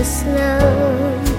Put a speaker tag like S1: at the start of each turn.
S1: the snow.